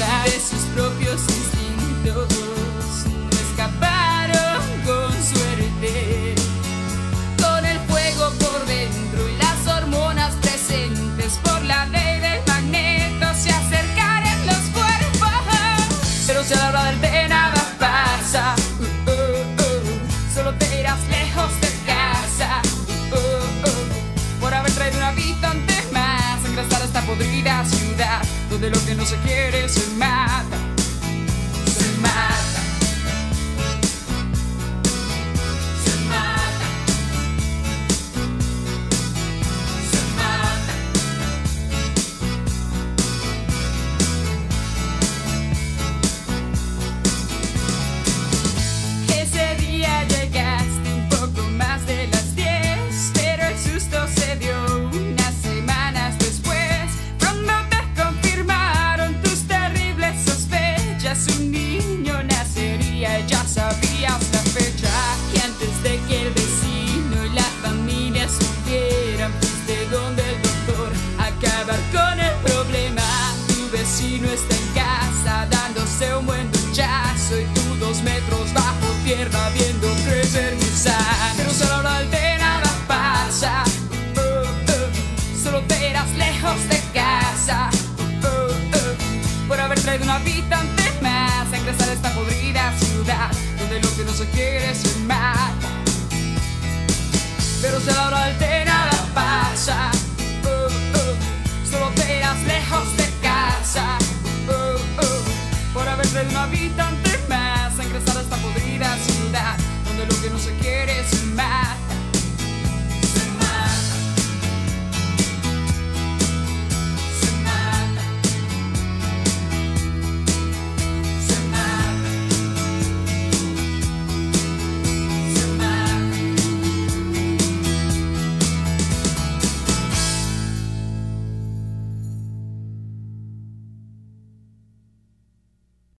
passar esses problemas. podrida ciudad donde lo que no se quiere se mata. Un niño nacería, ya sabías la fecha. Y antes de que el vecino y la familia supieran, fuiste donde el doctor acabar con el problema. Tu vecino está en casa dándose un buen duchazo y tú dos metros bajo tierra viendo crecer gusano. Se quiere se mata. Pero si a la hora de pasa. Oh, oh, Solo te irás lejos de casa. Oh, oh, Por haber traído un habitante